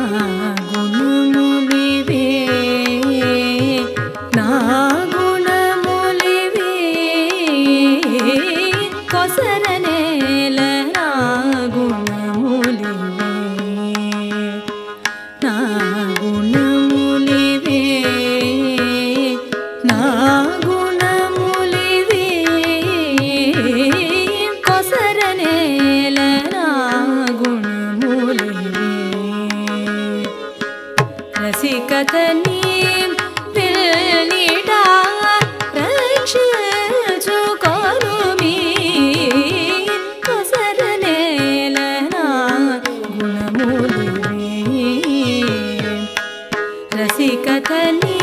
Ah. రసికతని పిల్లిడా రక్షించుకొనుమి కొసరనేలనా గుణములివి రసికతని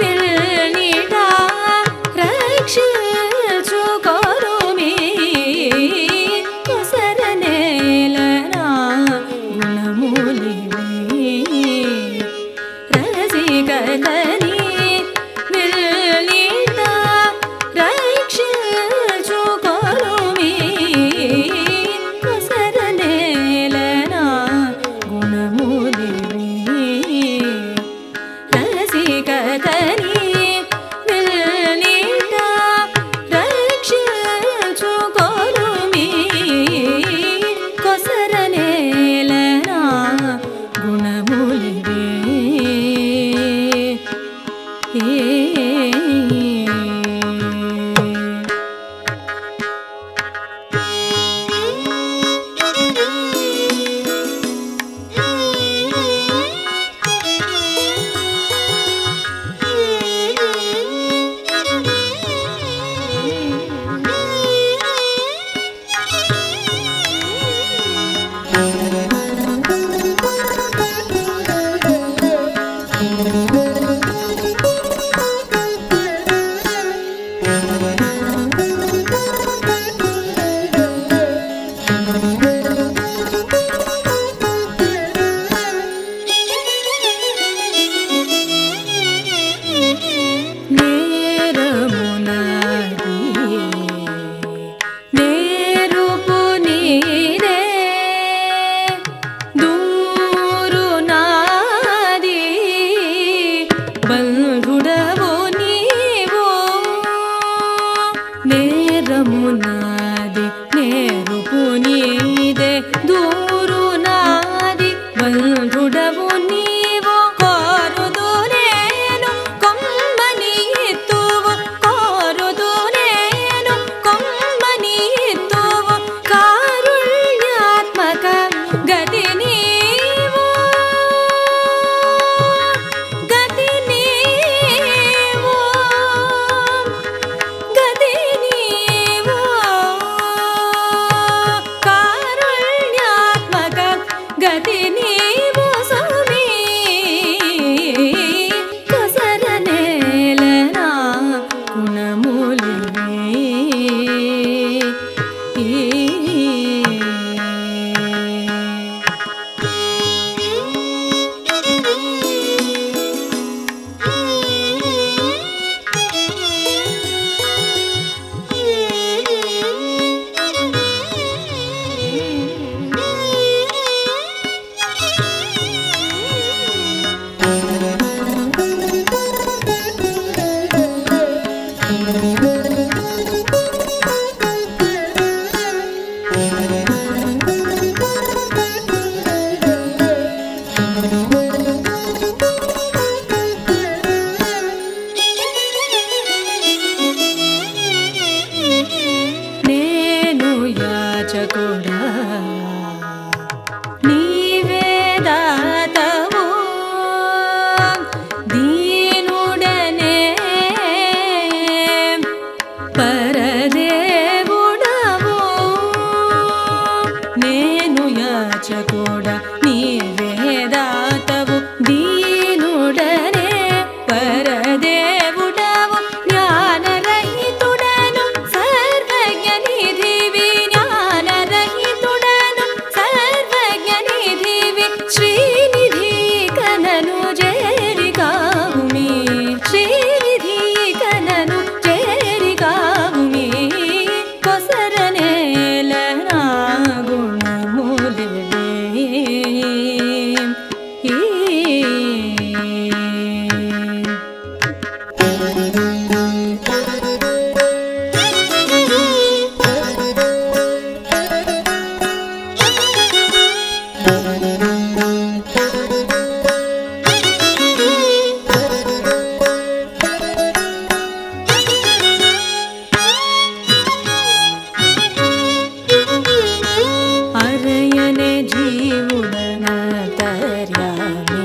పిల్లిడా రక్షించుకొనుమి కొసరనేలనా గుణములివి రసికతని